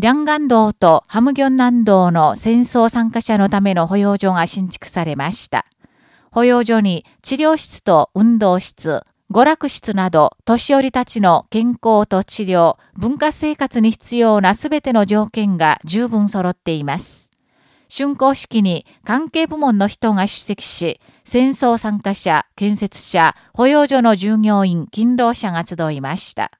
両岸道とハムギョン南道の戦争参加者のための保養所が新築されました。保養所に治療室と運動室、娯楽室など、年寄りたちの健康と治療、文化生活に必要なすべての条件が十分揃っています。竣工式に関係部門の人が出席し、戦争参加者、建設者、保養所の従業員、勤労者が集いました。